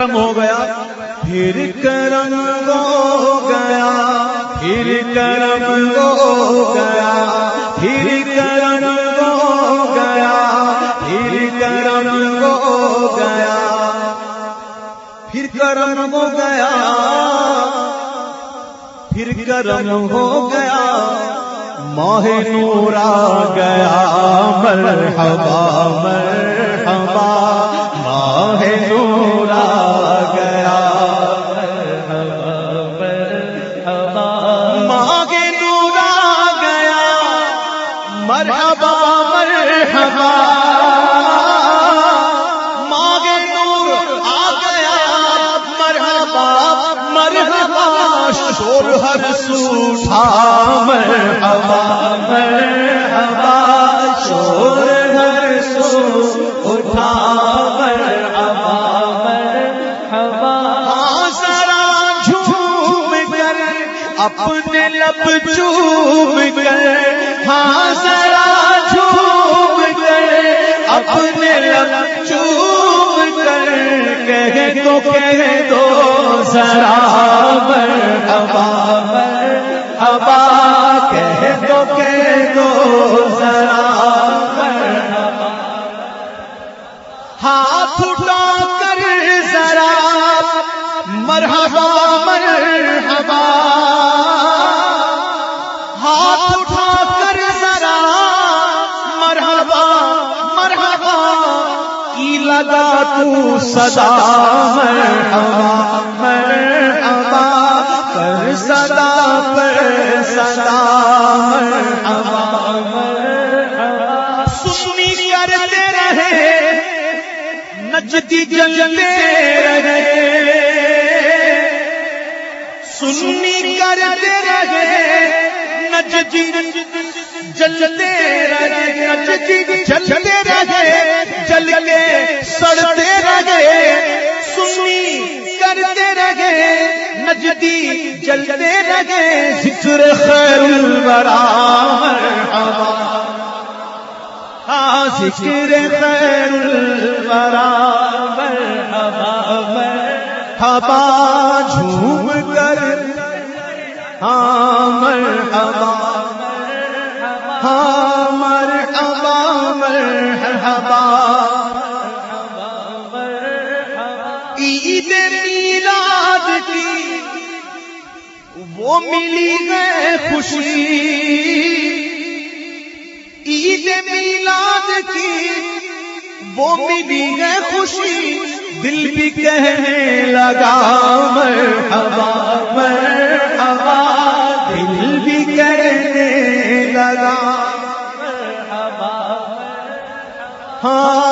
کرم ہو گیا، پھر کرم ہو گیا، پھر کرم ہو گیا، پھر کرم ہو گیا، پھر کرم ہو گیا، پھر کرم ہو گیا، پھر کرم ہو گیا، ماہ نور آ گیا، مرحبا مرحبا۔ مرحبا مرحبا ماہ نور آ گیا مرحبا مرحبا شور ہر سوٹھا مرحبا مرحبا اپنے لب چوم کر ہاں ذرا جھوم کر اپنے لب چوم کر کہہ تو کہہ دو، ذرا مرحبا مرحبا کہہ تو کہہ دو، ذرا مرحبا ہاتھ اٹھا کر ذرا۔ مرحبا مرحبا۔ لگا تو صدا مرحبا مرحبا پر صدا پر صدا مرحبا مرحبا سنی کرتے رہے نچتی جلتے رہے۔ سنی کرتے رہے نچتی جلتے رہے نچتی جلتے رہے جل نچتی جلتے رہے ذکر خیر الورا، مرحبا۔ ہاں ذکر خیر الورا، مرحبا مرحبا۔ جھوم کر ہاں مرحبا ہاں مرحبا مرحبا۔ عید وہ ملی ہے خوشی۔ عید میلاد کی وہ ملی ہے خوشی۔ دل بھی کہنے لگا، مرحبا مرحبا۔ دل بھی کہنے لگا ہاں۔